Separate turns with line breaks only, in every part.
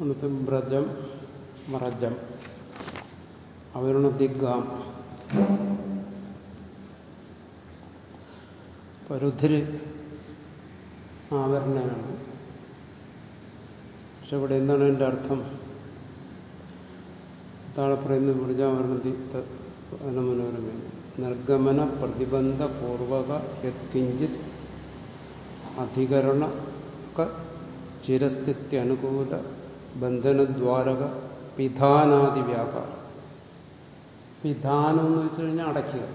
എന്നിട്ട് ബ്രജം മറജം അവരുടെ ദിഗ്ഗാം പരുധിര് ആവരണയാണ് പക്ഷെ ഇവിടെ എന്താണ് എന്റെ അർത്ഥം? താഴെ പറയുന്ന മൃജാവരണത്തി മനോരമയാണ് നിർഗമന പ്രതിബന്ധ പൂർവക യത്കിഞ്ചിത് അധികരണ ചിരസ്ഥിത്യനുകൂല ബന്ധനദ്വാരക പിധാനാദി വ്യാപാരം. പിധാനം എന്ന് വെച്ചു കഴിഞ്ഞാൽ അടയ്ക്കുക.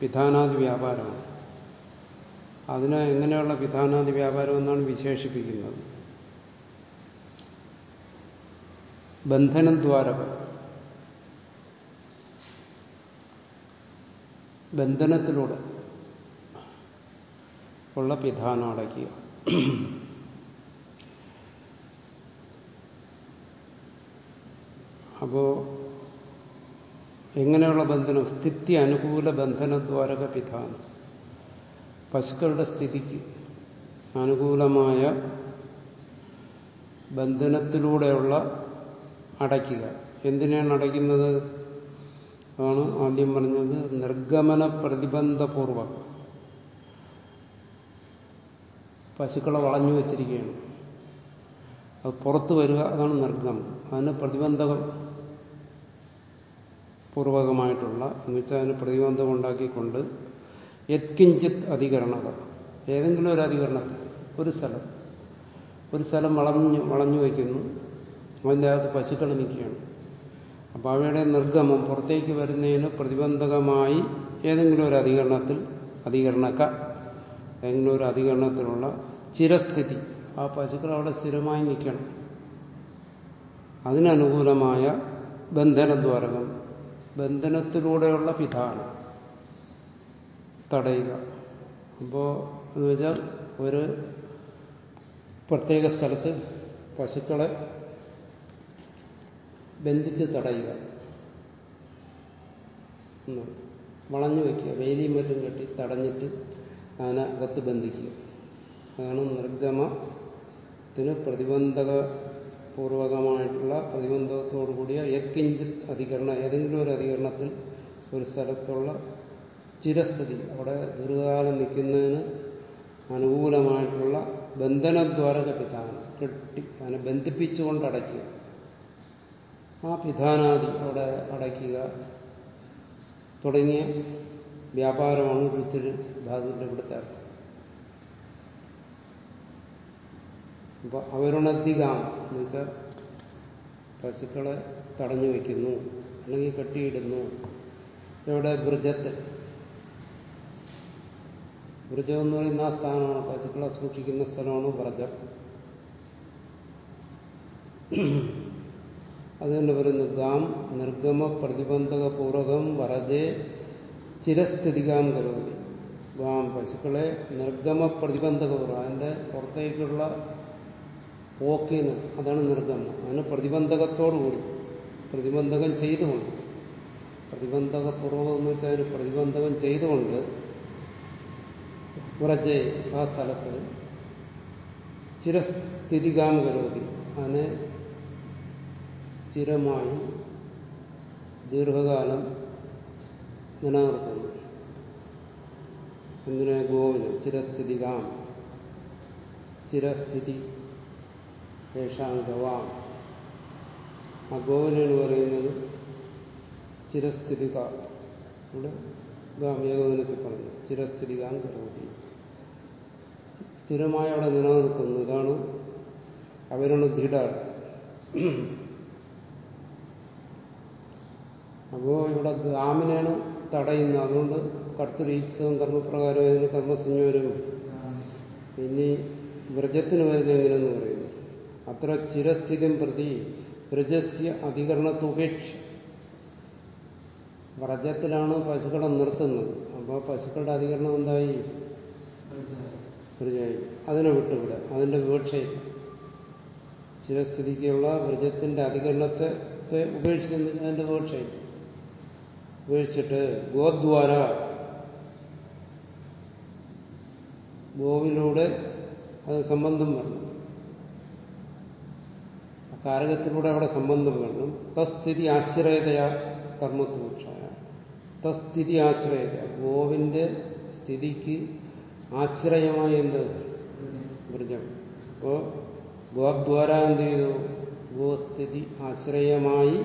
പിധാനാദി വ്യാപാരമാണ്. അതിന് എങ്ങനെയുള്ള പിധാനാദി വ്യാപാരം എന്നാണ് വിശേഷിപ്പിക്കുന്നത്. ബന്ധനദ്വാരക. ബന്ധനത്തിലൂടെ ഉള്ള പിധാനം അടയ്ക്കുക. അപ്പോ എങ്ങനെയുള്ള ബന്ധനം? സ്ഥിതി അനുകൂല ബന്ധനദ്വാരക പിധാനം പശുക്കളുടെ സ്ഥിതിക്ക് അനുകൂലമായ ബന്ധനത്തിലൂടെയുള്ള അടയ്ക്കുക. എന്തിനാണ് അടയ്ക്കുന്നത്? ആണ് ആദ്യം പറഞ്ഞത് നിർഗമന പ്രതിബന്ധപൂർവം. പശുക്കളെ വളഞ്ഞു വച്ചിരിക്കുകയാണ്. അത് പുറത്തു വരിക അതാണ് നിർഗമം അതിന് പ്രതിബന്ധകം പൂർവകമായിട്ടുള്ള എന്ന് വെച്ചാൽ അതിന് പ്രതിബന്ധം ഉണ്ടാക്കിക്കൊണ്ട് യത്കിഞ്ചിത് അധികരണത. ഏതെങ്കിലും ഒരു അധികരണത്തിൽ ഒരു സ്ഥലം. ഒരു സ്ഥലം വളഞ്ഞു വളഞ്ഞു വയ്ക്കുന്നു. അതിന്റെ അകത്ത് പശുക്കൾ നിൽക്കുകയാണ്. അപ്പോൾ അവയുടെ നിർഗമം പുറത്തേക്ക് വരുന്നതിന് പ്രതിബന്ധകമായി ഏതെങ്കിലും ഒരു അധികരണത്തിൽ അധികരണക്ക ഏതെങ്കിലും ഒരു അധികരണത്തിലുള്ള ചിരസ്ഥിതി. ആ പശുക്കൾ അവിടെ സ്ഥിരമായി നിൽക്കണം. അതിനനുകൂലമായ ബന്ധനദ്വാരകം ബന്ധനത്തിലൂടെയുള്ള പിധാനം തടയുക. അപ്പോ എന്ന് വെച്ചാൽ ഒരു പ്രത്യേക സ്ഥലത്ത് പശുക്കളെ ബന്ധിച്ച് തടയുക. വളഞ്ഞു വയ്ക്കുക. വേലിയും മറ്റും കെട്ടി തടഞ്ഞിട്ട് അതിനെ അകത്ത് ബന്ധിക്കുക. അതാണ് നിർഗമത്തിന് പ്രതിബന്ധക പൂർവകമായിട്ടുള്ള പ്രതിബന്ധത്തോടു കൂടിയ യത്കിഞ്ചിത് അധികരണം ഏതെങ്കിലും ഒരു അധികരണത്തിൽ ഒരു സ്ഥലത്തുള്ള ചിരസ്ഥിതി അവിടെ ദീർഘകാലം നിൽക്കുന്നതിന് അനുകൂലമായിട്ടുള്ള ബന്ധനദ്വാരക പിതാനം കെട്ടി അതിനെ ബന്ധിപ്പിച്ചുകൊണ്ട് അടയ്ക്കുക. ആ പിധാനാദി അവിടെ അടയ്ക്കുക. തുടങ്ങിയ വ്യാപാരമാണ് രുചിര് ധാതുവിന്റെ ഇവിടുത്തെ അപ്പൊ അവരുണധികാം എന്ന് വെച്ചാൽ പശുക്കളെ തടഞ്ഞു വയ്ക്കുന്നു അല്ലെങ്കിൽ കെട്ടിയിടുന്നു. ഇവിടെ ബ്രിജത്ത്. വ്രജം എന്ന് പറയുന്ന ആ സ്ഥാനമാണ്. പശുക്കളെ സൂക്ഷിക്കുന്ന സ്ഥലമാണ് വ്രജം അത് തന്നെ പറയുന്നു ഗാം നിർഗമ പ്രതിബന്ധക പൂർവകം വറജെ ചിരസ്ഥിതികാം കരുതി. ഗാം പശുക്കളെ നിർഗമ പ്രതിബന്ധക പൂർവം അതിന്റെ പുറത്തേക്കുള്ള പോക്കിന് അതാണ് നിർഗമം അതിന് പ്രതിബന്ധകത്തോടുകൂടി. പ്രതിബന്ധകം ചെയ്തുകൊണ്ട്. പ്രതിബന്ധകപൂർവം എന്ന് വെച്ചാൽ അതിന് പ്രതിബന്ധകം ചെയ്തുകൊണ്ട് വ്രജെ ആ സ്ഥലത്ത് ചിരസ്ഥിതികാം കരോതി അതിനെ ചിരമായി ദീർഘകാലം നിലനിർത്തുന്നു. എന്തിനെ ഗോവിന് ചിരസ്ഥിതികാം. ചിരസ്ഥിതി യേഷാം ഗവാം ആ ഗോവിനെന്ന് പറയുന്നത് ചിരസ്ഥിതിക. ഇവിടെ ഏകോപനത്തിൽ പറഞ്ഞു ചിരസ്ഥിതികാം കരോതി. സ്ഥിരമായി അവിടെ നിലനിർത്തുന്നു ഇതാണ് അവരാണ് ദൃഢാർത്ഥം അപ്പോ ഇവിടെ ഗാമിനെയാണ് തടയുന്നത്. അതുകൊണ്ട് കർത്തരീപ്സവും കർമ്മപ്രകാരം അതിന് കർമ്മസഞ്ജോരും ഇനി വ്രജത്തിന് വരുന്ന എങ്ങനെയെന്ന് പറയുന്നു അത്ര ചിരസ്ഥിതിം പ്രതി വ്രജസ്യ അധികരണത്തുപേക്ഷ വ്രജത്തിലാണ് പശുക്കളെ നിർത്തുന്നത്. അപ്പോൾ പശുക്കളുടെ അധികരണം എന്തായി? വ്രജായി. അതിനെ വിട്ടുവിടെ അതിന്റെ വിവക്ഷയിൽ ചിരസ്ഥിതിക്കുള്ള വ്രജത്തിന്റെ അധികരണത്തെ ഉപേക്ഷിച്ചെന്ന് അതിന്റെ വിവക്ഷയിൽ ഉപേക്ഷിച്ചിട്ട് ഗോദ്വാര. ഗോവിലൂടെ അത് സംബന്ധം പറഞ്ഞു. കാരകത്തിലൂടെ അവിടെ സംബന്ധം വേണം തസ്ഥിതി ആശ്രയതയാ കർമ്മത്വക്ഷായ തസ്ഥിതി ആശ്രയത. ഗോവിന്റെ സ്ഥിതിക്ക് ആശ്രയമായ എന്ത്? വൃജം അപ്പോ ഗോദ്വാര എന്ത് ചെയ്തു? ഗോസ്ഥിതി ആശ്രയമായി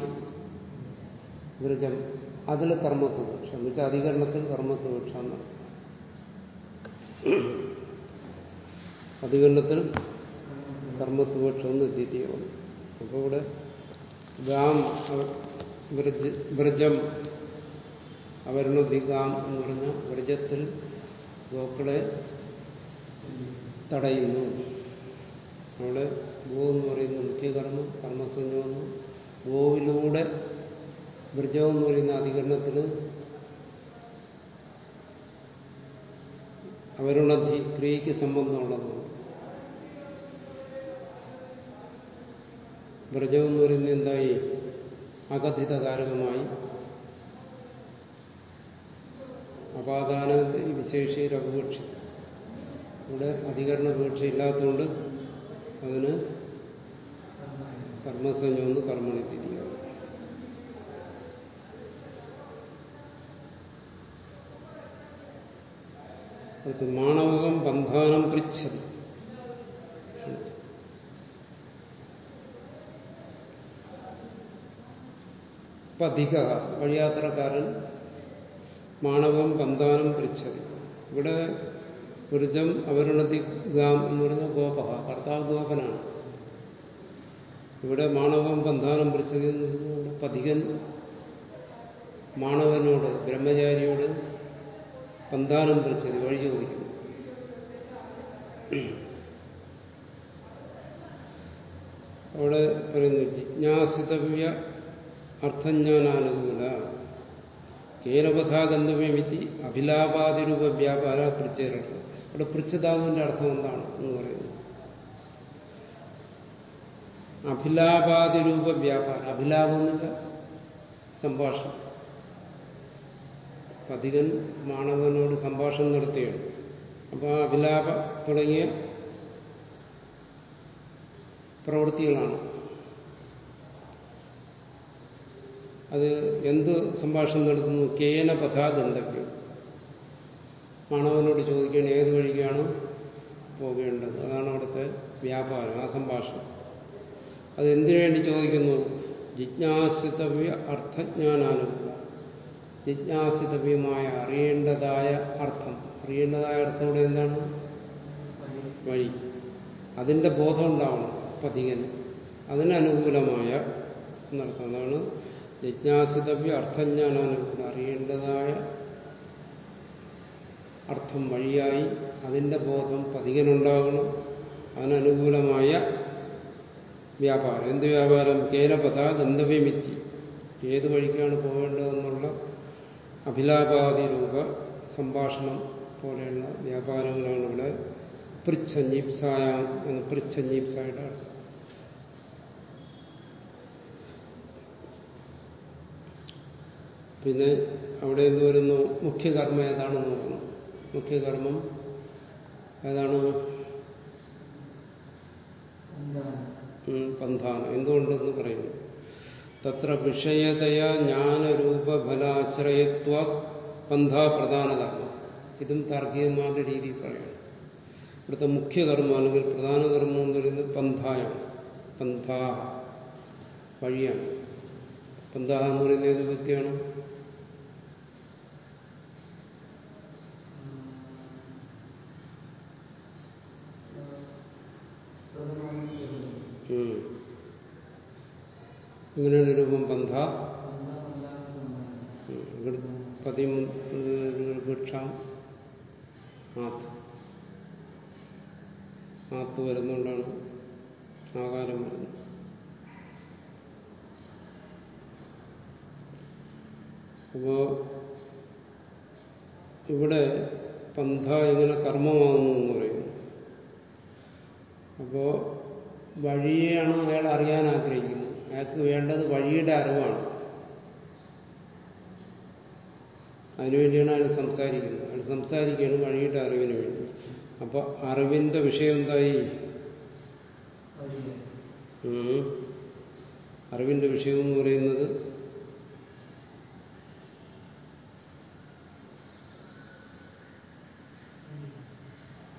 വൃജം അതിൽ കർമ്മത്വപക്ഷ എന്ന് വെച്ചാൽ അധികരണത്തിൽ കർമ്മത്വപക്ഷ അധികരണത്തിൽ കർമ്മത്വപക്ഷം എന്ന് ദ്വിതീയം അപ്പോൾ ഇവിടെ ഗാം വ്രജം അവരണതി ഗാം എന്ന് പറഞ്ഞ വ്രജത്തിൽ ഗോക്കളെ തടയുന്നു. അവിടെ ഗോ എന്ന് പറയുന്ന മുഖ്യകർമ്മം കർമ്മസഞ്ജമെന്ന് ഗോവിലൂടെ വ്രജം എന്ന് പറയുന്ന അധികരണത്തിന് അവരുണധി ക്രിയയ്ക്ക് സംബന്ധമുള്ളതാണ് വ്രജം എന്ന് പറയുന്നത് എന്തായി? അകഥിത കാരകമായി അപാദാന വിശേഷി അപേക്ഷ ഇവിടെ അധികരണ വീഴ്ച ഇല്ലാത്തതുകൊണ്ട് അതിന് കർമ്മസഞ്ജമെന്ന് കർമ്മണി തിരിയാവും അടുത്ത് മാണവകം ബന്ധാനം പൃച്ഛതി. പതിക വഴിയാത്രക്കാരൻ മാണവം പന്താനം പൃച്ഛതി ഇവിടെ വൃജം അവരുണതി ഗാം എന്ന് പറഞ്ഞ ഗോപ കർത്താവ് ഗോപനാണ്. ഇവിടെ മാണവം പന്താനം പൃച്ഛതി എന്ന് പറഞ്ഞുകൊണ്ട് പതികൻ മാണവനോട് ബ്രഹ്മചാരിയോട് പന്താനം പൃച്ഛതി വഴി ചോദിക്കുന്നു. അവിടെ പറയുന്നു ജിജ്ഞാസിതവ്യ അർത്ഥജ്ഞാനാനുകൂല. കേനപഥാ ഗന്ധവ്യമിത്തി അഭിലാപാതിരൂപ വ്യാപാര പൃച്ഛേരർത്ഥം അവിടെ പൃച്ഛതാവിന്റെ അർത്ഥം എന്താണ് എന്ന് പറയുന്നത് അഭിലാപാതിരൂപ വ്യാപാരം അഭിലാപം സംഭാഷണം. പതികൻ മാണവനോട് സംഭാഷണം നടത്തുകയാണ്. അപ്പോൾ അഭിലാപ തുടങ്ങിയ പ്രവൃത്തികളാണ്. അത് എന്ത് സംഭാഷണം നടത്തുന്നു? കേന പഥാ ഗന്ധവ്യം മാണവനോട് ചോദിക്കുകയാണ് ഏത് വഴിക്കാണ് പോകേണ്ടത്? അതാണ് അവിടുത്തെ വ്യാപാരം ആ സംഭാഷണം. അത് എന്തിനു വേണ്ടി ചോദിക്കുന്നു? ജിജ്ഞാസിതവ്യ അർത്ഥജ്ഞാനാനുകൂല ജിജ്ഞാസിതവ്യമായ അറിയേണ്ടതായ അർത്ഥം. അറിയേണ്ടതായ അർത്ഥം ഇവിടെ എന്താണ്? വഴി. അതിന്റെ ബോധം ഉണ്ടാവണം പതികന് അതിനനുകൂലമായ എന്നർത്ഥം. അതാണ് ജിജ്ഞാസിതവ്യ അർത്ഥജ്ഞാനാനുകൂലം അറിയേണ്ടതായ അർത്ഥം വഴിയായി അതിന്റെ ബോധം പതികനുണ്ടാകണം. അതിനനുകൂലമായ വ്യാപാരം. എന്ത് വ്യാപാരം? കേനപഥ ഗന്ധവ്യമിത്തി ഏത് വഴിക്കാണ് പോകേണ്ടതെന്നുള്ള അഭിലാപാതി രൂപ സംഭാഷണം പോലെയുള്ള വ്യാപാരങ്ങളാണ് ഇവിടെ പൃച്ഛഞ്ഞീപ്സായ എന്ന് പൃച്ഛഞ്ഞീപ്സായുടെ അർത്ഥം. പിന്നെ അവിടെ എന്ത് വരുന്നു മുഖ്യകർമ്മം ഏതാണെന്ന് നോക്കണം. മുഖ്യകർമ്മം ഏതാണ്? പന്ഥാനം. എന്തുകൊണ്ടെന്ന് പറയുന്നു? തത്ര വിഷയതയാ ജ്ഞാനരൂപഫലാശ്രയത്വ പന്ഥാ പ്രധാന കർമ്മം ഇതും താർക്കികന്മാരുടെ രീതിയിൽ പറയാം ഇവിടുത്തെ മുഖ്യകർമ്മം അല്ലെങ്കിൽ പ്രധാന കർമ്മം എന്ന് പറയുന്നത് പന്ഥായാണ്. പന്ഥ വഴിയാണ്. പന്ഥ എന്ന് പറയുന്ന ഏത് വ്യക്തിയാണ് ഇങ്ങനെയാണ് രൂപം പന്ഥ. പതിം വൃക്ഷാം ആത്ത്. ആത്ത് വരുന്നുകൊണ്ടാണ് ആകാരം വരുന്നത്. അപ്പോ ഇവിടെ പന്ഥ എങ്ങനെ കർമ്മമാകുന്നു എന്ന് പറയുന്നു. അപ്പോ വഴിയെയാണ് അയാൾ അറിയാൻ ആഗ്രഹിക്കുന്നത് അയാൾക്ക് വേണ്ടത് വഴിയുടെ അറിവാണ്. അതിനുവേണ്ടിയാണ് അയാൾ സംസാരിക്കുന്നത്. അയാൾ സംസാരിക്കുകയാണ് വഴിയുടെ അറിവിന് വേണ്ടി. അപ്പൊ അറിവിന്റെ വിഷയം എന്തായി? അറിവിന്റെ വിഷയം എന്ന് പറയുന്നത്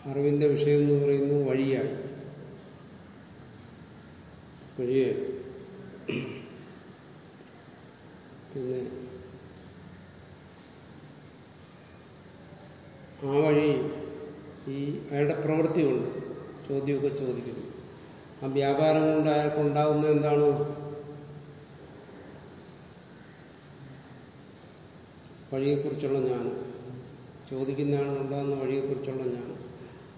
അറിവിന്റെ വിഷയം എന്ന് പറയുന്നത് വഴിയാണ്. വഴിയെ. പിന്നെ ആ വഴി ഈ അയാളുടെ പ്രവൃത്തി കൊണ്ട് ചോദ്യമൊക്കെ ചോദിക്കുന്നു. ആ വ്യാപാരം കൊണ്ട് അയാൾക്ക് ഉണ്ടാകുന്നത് എന്താണ്? വഴിയെക്കുറിച്ചുള്ള ജ്ഞാനം. ചോദിക്കുന്നയാൾ ഉണ്ടാകുന്ന വഴിയെക്കുറിച്ചുള്ള ജ്ഞാനം.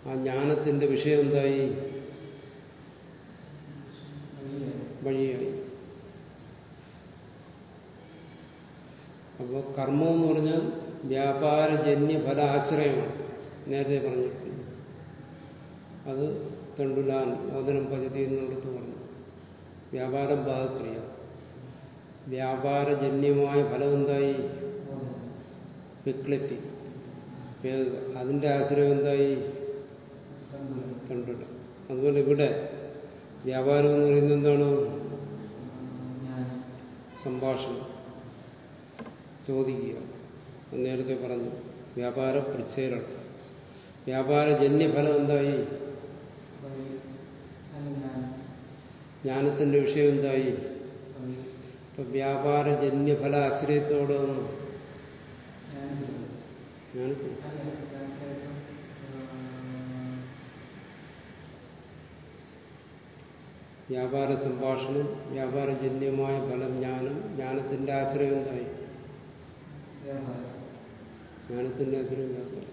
ആ ജ്ഞാനത്തിന്റെ വിഷയം എന്തായി വഴിയായി. അപ്പോൾ കർമ്മം എന്ന് പറഞ്ഞാൽ വ്യാപാരജന്യ ഫല ആശ്രയമാണ് നേരത്തെ പറഞ്ഞിട്ടുണ്ട്. അത് തെണ്ടുലാൻ ഓദനം പചതി എന്നുള്ളത് പറഞ്ഞു. വ്യാപാരം പാകക്രിയ വ്യാപാരജന്യമായ ഫലം എന്തായി വിക്ലിത്തി അതിന്റെ ആശ്രയം എന്തായി തണ്ടുല അതുപോലെ ഇവിടെ വ്യാപാരം എന്ന് പറയുന്നത് എന്താണ്? സംഭാഷണം. ചോദിക്കുക. നേരത്തെ പറഞ്ഞു. വ്യാപാര പ്രച്ഛേദർത്ഥം വ്യാപാര ജന്യഫലം എന്തായി? ജ്ഞാനത്തിന്റെ വിഷയം എന്തായി? ഇപ്പൊ വ്യാപാര ജന്യഫല ആശ്രയത്തോടെ ജ്ഞാനത്തിൽ വ്യാപാര സംഭാഷണം വ്യാപാരജന്യമായ ഫലം ജ്ഞാനം ജ്ഞാനത്തിന്റെ ആശ്രയം എന്തായി? ജ്ഞാനത്തിന്റെ ആശ്രയം വ്യാപാരം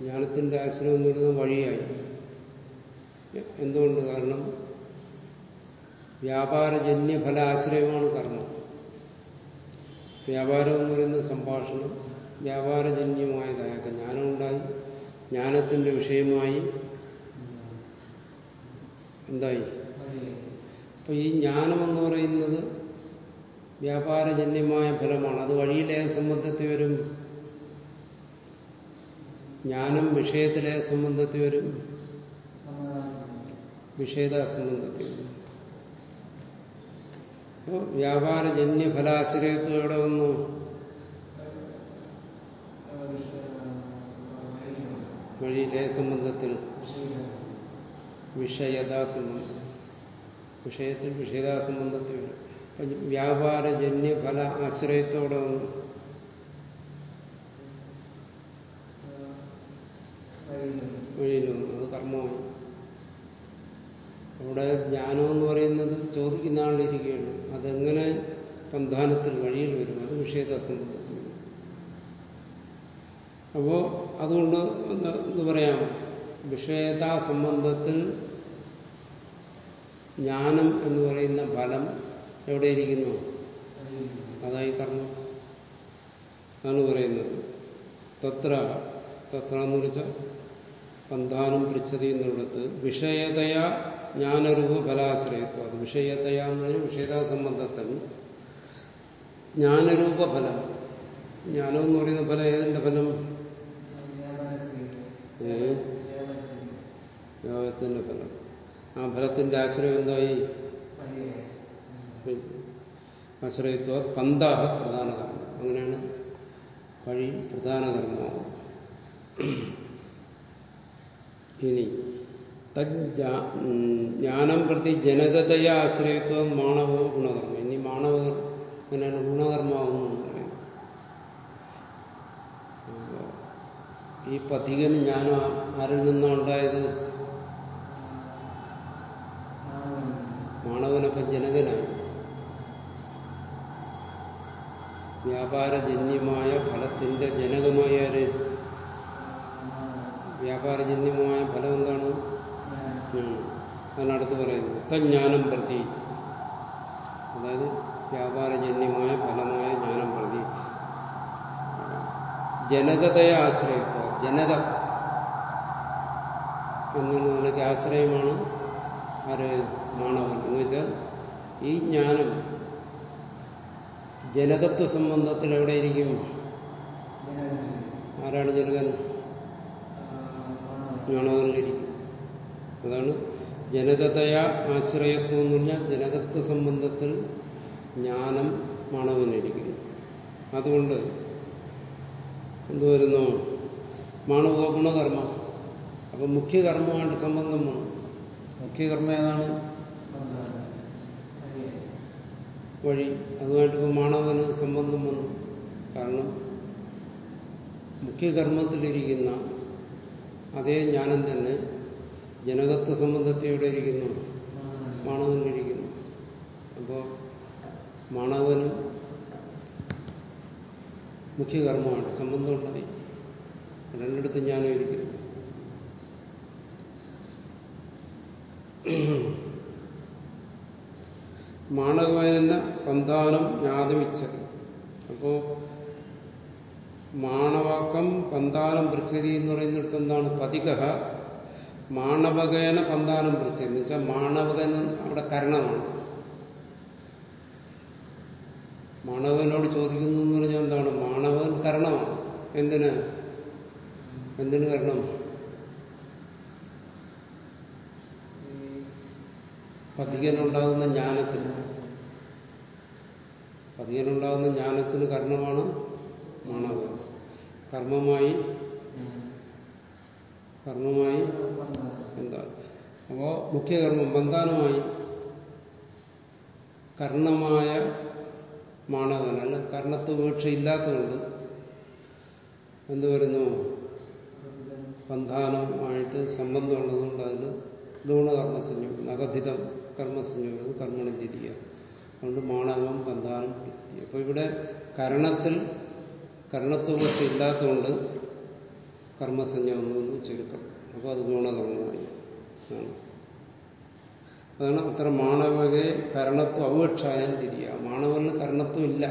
ജ്ഞാനത്തിന്റെ ആശ്രയം എന്ന് പറയുന്നത് വഴിയായി. എന്തുകൊണ്ട് കാരണം? വ്യാപാരജന്യ ഫല ആശ്രയമാണ് കർമ്മം. വ്യാപാരം എന്ന് പറയുന്ന സംഭാഷണം വ്യാപാരജന്യമായതായൊക്കെ ജ്ഞാനം ഉണ്ടായി ജ്ഞാനത്തിന്റെ വിഷയമായി എന്തായി? അപ്പൊ ഈ ജ്ഞാനം എന്ന് പറയുന്നത് വ്യാപാരജന്യമായ ഫലമാണ്. അത് വഴിയിലെ സംബന്ധത്തിൽ വരും. ജ്ഞാനം വിഷയത്തിലെ സംബന്ധത്തിൽ വരും. വിഷയത സംബന്ധത്തിൽ വരും വ്യാപാരജന്യ ഫലാശ്രയത്വം എവിടെ വന്നു? വഴിയിലെ സംബന്ധത്തിൽ. വിഷയതാ സംബന്ധം വിഷയത്തിൽ വിഷയതാ സംബന്ധത്തിൽ വരും. അപ്പം വ്യാപാരജന്യഫല ആശ്രയത്തോടെ വന്നു. വഴിയിൽ അത് കർമ്മമായി. അവിടെ ജ്ഞാനം എന്ന് പറയുന്നത് ചോദിക്കുന്ന ആളിരിക്കുകയാണ്. അതെങ്ങനെ പന്ഥാനത്തിൽ വഴിയിൽ വരും അത് വിഷയതാസംബന്ധത്തിൽ അപ്പോ അതുകൊണ്ട് എന്ന് പറയാം വിഷയതാ സംബന്ധത്തിൽ ജ്ഞാനം എന്ന് പറയുന്ന ഫലം എവിടെയിരിക്കുന്നു? അതായി കർമ്മം. എന്നാണ് പറയുന്നത്. തത്ര തത്ര എന്ന് വെച്ചാൽ പന്താനം പൃച്ഛതി എന്നുള്ളത് വിഷയതയാ ജ്ഞാനരൂപ ഫലാശ്രയത്വം അത് വിഷയതയാ എന്ന് പറഞ്ഞാൽ വിഷയതാ സംബന്ധത്തിൽ ജ്ഞാനരൂപ ഫലം ജ്ഞാനം എന്ന് പറയുന്ന ഫലം ഏതിന്റെ ഫലം യോഗത്തിന്റെ ഫലം. ആ ഫലത്തിന്റെ ആശ്രയം എന്തായി ആശ്രയത്വ? പന്താഹ പ്രധാന കർമ്മം. അങ്ങനെയാണ് വഴി പ്രധാന കർമ്മമാവും ഇനി ജ്ഞാനം പ്രതി ജനകതയ ആശ്രയത്വം മാണവോ ഗുണകർമ്മം. ഇനി മാണവ അങ്ങനെയാണ് ഗുണകർമ്മാവുന്നു പറയുന്നത് ഈ പഥികന് ജ്ഞാനം ആരിൽ നിന്നാണ് ഉണ്ടായത് മാണവനപ്പം ജനകനാണ് വ്യാപാരജന്യമായ ഫലത്തിന്റെ ജനകമായ ആര് വ്യാപാരജന്യമായ ഫലം എന്താണ്? അതിനടുത്ത് പറയുന്നു പറയുന്നത്. തജ്ഞാനം പ്രതി. അതായത് വ്യാപാരജന്യമായ ഫലമായ ജ്ഞാനം പ്രതി. ജനകതയെ ആശ്രയിക്കുക. ജനക. എന്നുള്ളതിലേക്ക് ആശ്രയമാണ് ആര് മാണവൻ? എന്ന് വെച്ചാൽ ഈ ജ്ഞാനം ജനകത്വ സംബന്ധത്തിൽ എവിടെയിരിക്കും ആരാണ് ജനകൻ? മാണവനിലിരിക്കും. അതാണ് ജനകതയ ആശ്രയത്വം എന്ന് പറഞ്ഞാൽ ജനകത്വ സംബന്ധത്തിൽ ജ്ഞാനം മാണവനിരിക്കുന്നു അതുകൊണ്ട് എന്തുവരുന്നു മാണവ ഗുണകർമ്മ. അപ്പൊ മുഖ്യകർമ്മമായിട്ട് സംബന്ധം വന്നു മുഖ്യകർമ്മ ഏതാണ് വഴി. അതുമായിട്ട് ഇപ്പം മാണവന് സംബന്ധം വന്നു. കാരണം മുഖ്യകർമ്മത്തിലിരിക്കുന്ന അതേ ജ്ഞാനം തന്നെ ജനകത്വ സംബന്ധത്തെ ഇവിടെ ഇരിക്കുന്നു. മാണവനിലിരിക്കുന്നു. അപ്പോൾ മാണവനും മുഖ്യകർമ്മമാണ് സംബന്ധമുണ്ടായി. രണ്ടിടത്ത് ജ്ഞാനം ഇരിക്കുന്നു മാണവന പന്താനം ജ്ഞാതമിച്ചത് അപ്പോ മാണവക്കം പന്താനം പൃച്ഛതി എന്ന് പറയുന്നിടത്ത് എന്താണ്? പതിക മാണവകേന പന്താനം പൃച്ഛതി എന്ന് വെച്ചാൽ മാണവകൻ അവിടെ കരണമാണ്. മാണവനോട് ചോദിക്കുന്നു എന്ന് പറഞ്ഞാൽ എന്താണ്? മാണവൻ കരണമാണ്. എന്തിന്? എന്തിന് കരണം? പതികനുണ്ടാകുന്ന ജ്ഞാനത്തിന്. പതികനുണ്ടാകുന്ന ജ്ഞാനത്തിന് കർമ്മമാണ് മണവ്. കർമ്മമായി കർമ്മമായി എന്താ? അപ്പോ മുഖ്യകർമ്മം ബന്ധാനമായി കർണമായ മാണവൻ അല്ല കർണത്വ വീക്ഷ ഇല്ലാത്തതുകൊണ്ട് എന്ത് വരുന്നു? ബന്ധാനമായിട്ട് സംബന്ധമുള്ളതുകൊണ്ട് അതിൽ ഗുണകർമ്മസഞ്ജം അകഥിത കർമ്മസഞ്ജം കർമ്മണം തിരിയ അതുകൊണ്ട് മാണവം കന്ധാരം പ്രതി അപ്പൊ ഇവിടെ കരണത്തിൽ കർണത്വപക്ഷ ഇല്ലാത്തതുകൊണ്ട് കർമ്മസഞ്ജമെന്ന് ചുരുക്കം അപ്പോൾ അത് ഗുണകർമ്മമായി അതാണ് അത്ര മാണവകെ കരണത്വം അപേക്ഷായാൻ തിരിയുക. മാണവന് കരണത്വം ഇല്ല.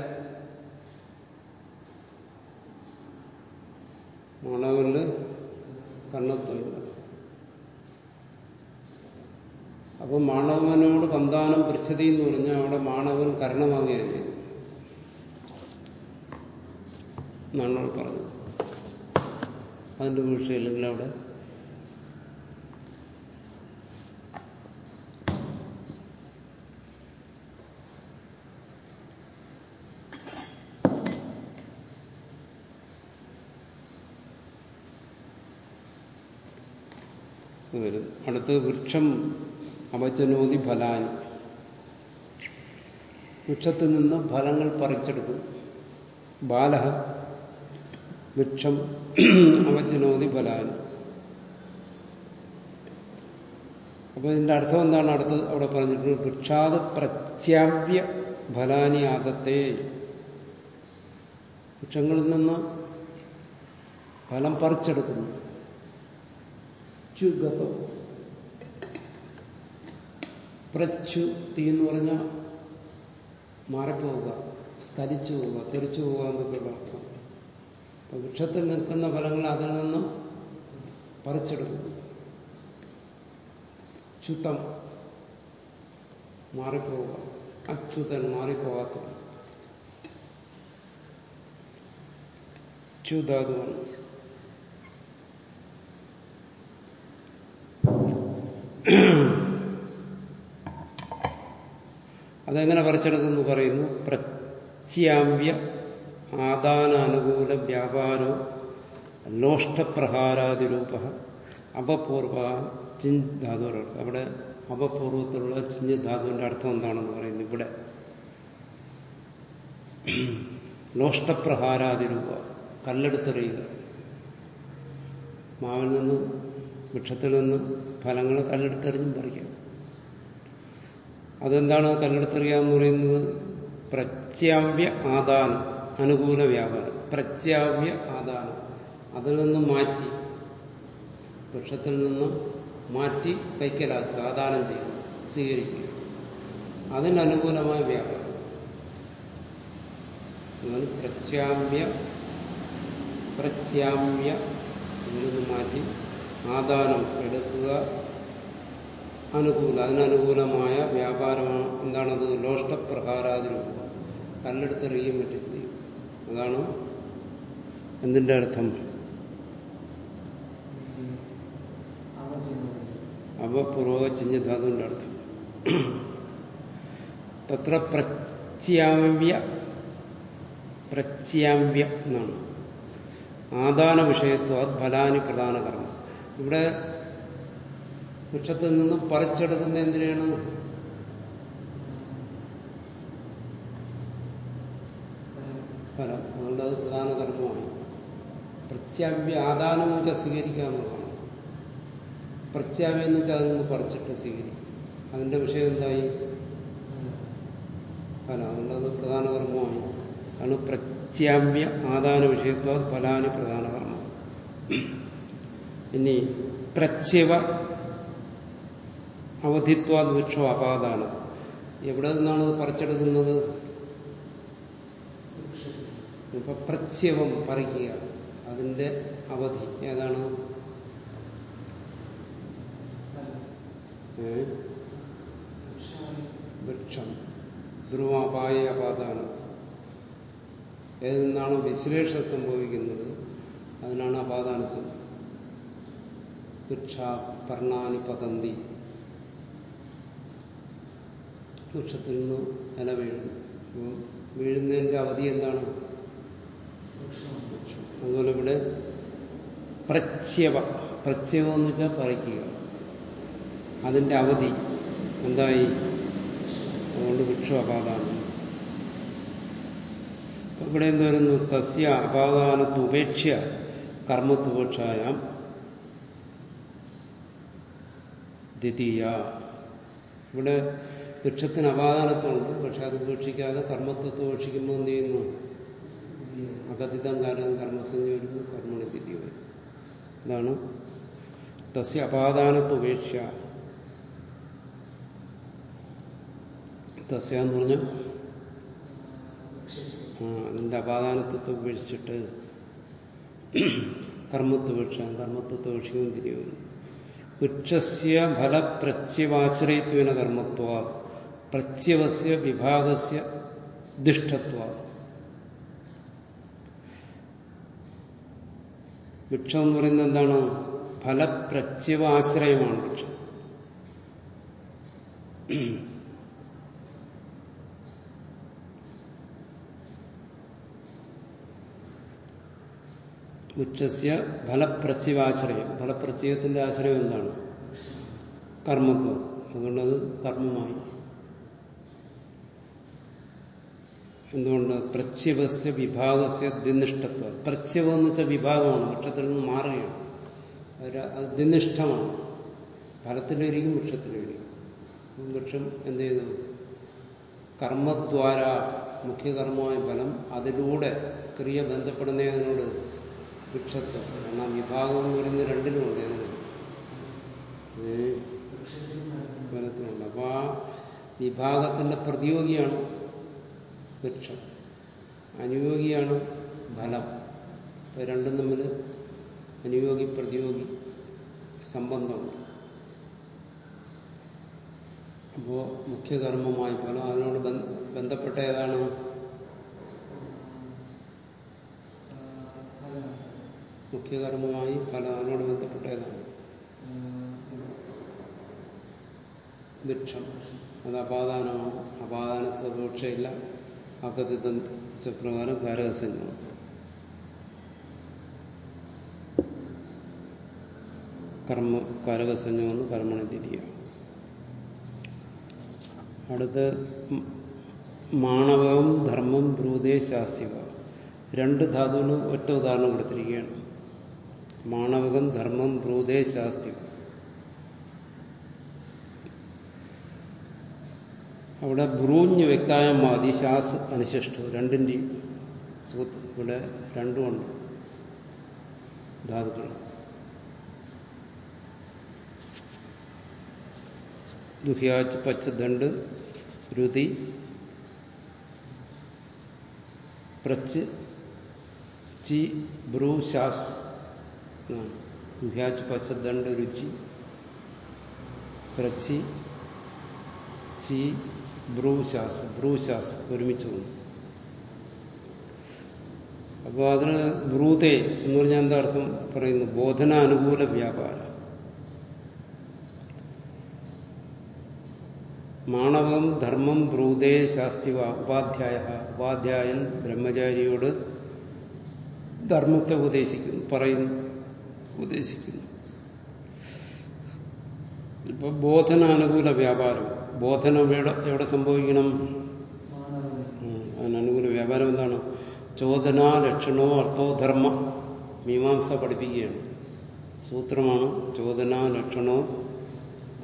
മാണവന് കർണത്വമില്ല അപ്പൊ മാണവനോട് പന്താനം പൃച്ഛതി എന്ന് പറഞ്ഞാൽ അവിടെ മാണവൻ കരണമാകുകയാണ് എന്നാണ് അവിടെ പറഞ്ഞത്. അതിന്റെ വീഴ്ചയില്ലെങ്കിൽ അവിടെ? വരും. അടുത്ത് വൃക്ഷം അവചനോതി ഫലാനി. വൃക്ഷത്തിൽ നിന്ന് ഫലങ്ങൾ പറിച്ചെടുക്കും. ബാലഹ വൃക്ഷം അവചനോതി ഫലാനി. അപ്പൊ ഇതിന്റെ അർത്ഥം എന്താണ്? അടുത്ത് അവിടെ പറഞ്ഞിട്ടുള്ളത് വൃക്ഷാത് പ്രത്യാവ്യ ഫലാനി ആദത്തെ വൃക്ഷങ്ങളിൽ നിന്ന് ഫലം പറിച്ചെടുക്കുന്നു. ചുഗതം. പ്രച്ചു തീ എന്ന് പറഞ്ഞാൽ മാറിപ്പോവുക സ്കലിച്ചു പോവുക തെറിച്ചു പോവുക എന്നൊക്കെയുള്ള അർത്ഥം അപ്പൊ വൃക്ഷത്തിൽ നിൽക്കുന്ന ഫലങ്ങൾ അതിൽ നിന്ന് പറിച്ചെടുക്കുന്നു. ചുത്തം മാറിപ്പോവുക. അച്യുതൻ മാറിപ്പോകാത്തത് ചുതാതുവാണ് അതെങ്ങനെ പറിച്ചെടുക്കുന്നു പറയുന്നു? പ്രത്യാമ്യ ആദാനാനുകൂല വ്യാപാരോ ലോഷ്ടപ്രഹാരാതിരൂപ അപപൂർവ ചിൻ ധാതുവിന്റെ അവിടെ അപപൂർവത്തിലുള്ള ചിഞ്ഞ് ധാതുവിന്റെ അർത്ഥം എന്താണെന്ന് പറയുന്നു ഇവിടെ. ലോഷ്ടപ്രഹാരാതിരൂപ കല്ലെടുത്തെറിയുക. മാവിൽ നിന്ന് വൃക്ഷത്തിൽ നിന്ന് ഫലങ്ങൾ കല്ലെടുത്തെറിഞ്ഞും പറിക്കാം. അതെന്താണ് കല്ലെടുത്തെറിയുക എന്ന് പറയുന്നത്? പ്രത്യാവ്യ ആദാനം അനുകൂല വ്യാപാരം. പ്രത്യാവ്യ ആദാനം. അതിൽ നിന്ന് മാറ്റി വൃക്ഷത്തിൽ നിന്ന് മാറ്റി കൈക്കലാക്കുക ആദാനം ചെയ്യുക സ്വീകരിക്കുക. അതിനനുകൂലമായ വ്യാപാരം. അതാണ് പ്രത്യാമ്യ പ്രത്യാമ്യ ഇതിൽ നിന്ന് മാറ്റി ആദാനം എടുക്കുക. അനുകൂല അതിനനുകൂലമായ വ്യാപാരമാണ് എന്താണത്? ലോഷ്ടപ്രഹാരാതിരൂപം കല്ലെടുത്തെറിയും മറ്റും ചെയ്യും. അതാണ് എന്തിന്റെ അർത്ഥം? അവപൂർവ ചിഞ്ഞധാതുവിന്റെ അർത്ഥം. തത്ര പ്രച്യാമ്യ പ്രച്യാമ്യ എന്നാണ്. ആദാന വിഷയത്വ ഫലാനി പ്രധാന കർമ്മം. ഇവിടെ വൃക്ഷത്തിൽ നിന്ന് പറിച്ചെടുക്കുന്ന എന്തിനാണ്? ഫലം അതുകൊണ്ട് അത് പ്രധാന കർമ്മമായി പ്രത്യാവ്യ ആദാനം എന്ന് വെച്ചാൽ സ്വീകരിക്കുക എന്നുള്ളതാണ്. പ്രത്യാവ്യം എന്ന് വെച്ചാൽ അതിൽ നിന്ന് പറിച്ചിട്ട് സ്വീകരിക്കും അതിന്റെ വിഷയം എന്തായി? ഫലം അതുകൊണ്ട് അത് പ്രധാന കർമ്മമായി അതാണ് പ്രത്യാവ്യ ആദാന വിഷയത്വ ഫലാന് പ്രധാന കർമ്മം ഇനി പ്രച്യവ അവധിത്വാദ് വൃക്ഷോ അപാതാണ്. എവിടെ നിന്നാണ് പറിച്ചെടുക്കുന്നത്? ഇപ്പൊ പ്രത്യവം പറിക്കുക അതിന്റെ അവധി ഏതാണ്? വൃക്ഷം. ധ്രുവാപായ അപാതാണ്. ഏതിൽ നിന്നാണ് വിശ്ലേഷം സംഭവിക്കുന്നത്? അതിനാണ് അപാദാനം വൃക്ഷ പർണാനി പതന്തി വൃക്ഷത്തിൽ നിന്ന് ഇല വീഴുന്നു. അപ്പോൾ വീഴുന്നതിന്റെ അവധി എന്താണ്? അതുപോലെ ഇവിടെ പ്രച്യവ പ്രച്യവം എന്ന് വെച്ചാൽ പറിക്കുക. അതിന്റെ അവധി എന്തായി? അതുകൊണ്ട് വൃക്ഷം അപാദാനം. ഇവിടെ എന്ത് വരുന്നു? തസ്യ അപാദാനത്ത് ഉപേക്ഷ കർമ്മത്തുപേക്ഷായാം ദ്വിതീയ. ഇവിടെ വൃക്ഷത്തിന് അപാദാനത്വമുണ്ട് പക്ഷെ അത് ഉപേക്ഷിക്കാതെ കർമ്മത്വത്തെ ഉപേക്ഷിക്കുമ്പോൾ എന്ത് ചെയ്യുന്നു? അകഥിതം കാരണം കർമ്മസഞ്ജ വരുന്നു കർമ്മണി തിരി വരും. ഇതാണ് തസ്യ അപാദാനത്വപേക്ഷ തസ്യ എന്ന് പറഞ്ഞ അതിന്റെ അപാദാനത്വത്തെ ഉപേക്ഷിച്ചിട്ട് കർമ്മത്വപേക്ഷ കർമ്മത്വത്തെ ഉപേക്ഷിക്കും തിരികെ വരും. വൃക്ഷസ്യ ഫലപ്രത്യവാശ്രയത്വന കർമ്മത്വ. പ്രത്യവസ്യ വിഭാഗസ്യ ദുഷ്ടത്വ വൃക്ഷം എന്ന് പറയുന്നത് എന്താണ്? ഫലപ്രത്യവ ആശ്രയമാണ് വൃക്ഷം വൃക്ഷസ്യ ഫലപ്രത്യവാശ്രയം ഫലപ്രത്യയത്തിന്റെ ആശ്രയം എന്താണ്? കർമ്മത്വം. അതുകൊണ്ടത് കർമ്മമായി. എന്തുകൊണ്ട്? പ്രത്യവസ്യ വിഭാഗസ്യ ദിനിഷ്ഠത്വ പ്രത്യവം എന്ന് വെച്ചാൽ വിഭാഗമാണ്. വൃക്ഷത്തിൽ നിന്ന് മാറുകയാണ്. അത് ദിനിഷ്ഠമാണ് ഫലത്തിലിരിക്കും വൃക്ഷത്തിലിരിക്കും. വൃക്ഷം എന്ത് ചെയ്തു കർമ്മദ്വാര മുഖ്യകർമ്മമായ ഫലം അതിലൂടെ ക്രിയ ബന്ധപ്പെടുന്നതിനോട് വൃക്ഷത്വം. കാരണം വിഭാഗം എന്ന് പറയുന്ന രണ്ടിലുമുണ്ട് ഇതിന് ഫലത്തിനുണ്ട്. അപ്പൊ ആ വിഭാഗത്തിന്റെ പ്രതിയോഗിയാണ് വൃക്ഷം അനുയോഗിയാണ് ഫലം. അപ്പൊ രണ്ടും തമ്മിൽ അനുയോഗി പ്രതിയോഗി സംബന്ധമുണ്ട്. അപ്പോ മുഖ്യകർമ്മമായി ഫലം അതിനോട് ബന്ധപ്പെട്ട ഏതാണ്? മുഖ്യകർമ്മമായി ഫലം അതിനോട് ബന്ധപ്പെട്ട ഏതാണ്? വൃക്ഷം. അത് അപാദാനമാണ്. അപാദാനത്തെ ദോഷയില്ല അകഥിത ചപ്രകാരം കാരകസഞ്ജമാണ് കർമ്മ കാരകസഞ്ജമെന്ന് കർമ്മണി തിരിയ അടുത്ത് മാണവം ധർമ്മം ബ്രൂതേ ശാസ്യവ. രണ്ട് ധാതുവിനും ഒറ്റ ഉദാഹരണം കൊടുത്തിരിക്കുകയാണ്. മാണവകം ധർമ്മം ബ്രൂതേ ശാസ്തിക അവിടെ ബ്രൂഞ്ഞ് വ്യക്തായ മാതി ശാസ് അനുശിഷ്ടു രണ്ടിന്റെയും സുഹൃത്ത് ഇവിടെ രണ്ടുമുണ്ട് ധാതുക്കൾ. ദുഹ്യാച്ച് പച്ചദണ്ട് രുതി പ്രച്ച് ചി ബ്രൂ ശാസ് ദുഹ്യാച്ച് പച്ചദണ്ട് രുചി പ്രച്ചി ചി ബ്രൂശാസ് ബ്രൂശാസ് ഒരുമിച്ച് വന്നു അപ്പോൾ അതിന് ബ്രൂതേ എന്ന് പറഞ്ഞാൽ എന്താ അർത്ഥം? പറയുന്നു ബോധനാനുകൂല വ്യാപാരം. മാണവം ധർമ്മം ബ്രൂതേ ശാസ്തിവ ഉപാധ്യായ ഉപാധ്യായൻ ബ്രഹ്മചാരിയോട് ധർമ്മത്തെ ഉപദേശിക്കുന്നു പറയുന്നു ഉപദേശിക്കുന്നു. ഇപ്പൊ ബോധനാനുകൂല വ്യാപാരം. ബോധനം എവിടെ എവിടെ സംഭവിക്കണം? അതിനനുകൂല വ്യാപാരം എന്താണ്? ചോദന ലക്ഷണോ അർത്ഥോ ധർമ്മ. മീമാംസ പഠിപ്പിക്കുകയാണ്. സൂത്രമാണ് ചോദന ലക്ഷണോ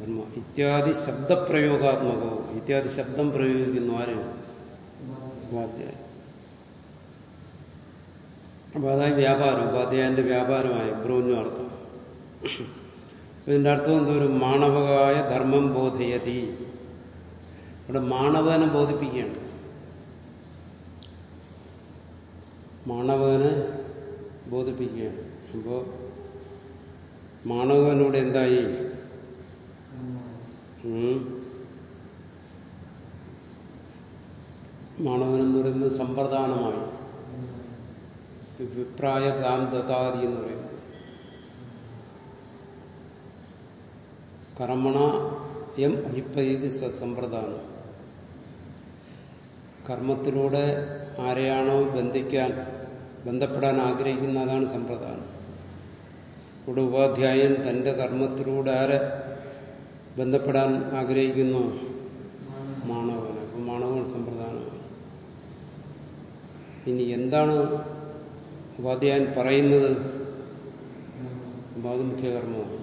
ധർമ്മ. ഇത്യാദി ശബ്ദപ്രയോഗാത്മകോ. ഇത്യാദി ശബ്ദം പ്രയോഗിക്കുന്നു ആരും? ഉപാധ്യായ അപ്പൊ അതായത് വ്യാപാരം. ഉപാധ്യായന്റെ വ്യാപാരമായ ബ്രോഞ്ഞു അർത്ഥം. ഇതിന്റെ അർത്ഥം എന്തോ? ഒരു മാണവകായ ധർമ്മം ബോധയതി. ഇവിടെ മാണവനെ ബോധിപ്പിക്കുകയാണ്. മാണവനെ ബോധിപ്പിക്കുകയാണ്. അപ്പോ മാണവനോട് എന്തായി? എന്ന് പറയുന്നത് സമ്പ്രദാനമായി. വിപ്രായ ഗാന്ധതാരി എന്ന് പറയുന്നത് കർമ്മണ എം അഭിപ്രീതി സമ്പ്രദാനം. കർമ്മത്തിലൂടെ ആരെയാണോ ബന്ധിക്കാൻ ബന്ധപ്പെടാൻ ആഗ്രഹിക്കുന്ന അതാണ് സമ്പ്രദാനം ഇവിടെ ഉപാധ്യായൻ തന്റെ കർമ്മത്തിലൂടെ ആരെ ബന്ധപ്പെടാൻ ആഗ്രഹിക്കുന്നു? മാണവന്. അപ്പം മാണവൻ സമ്പ്രദാനമാണ് ഇനി എന്താണ് ഉപാധ്യായൻ പറയുന്നത്? അത് മുഖ്യ കർമ്മമാണ്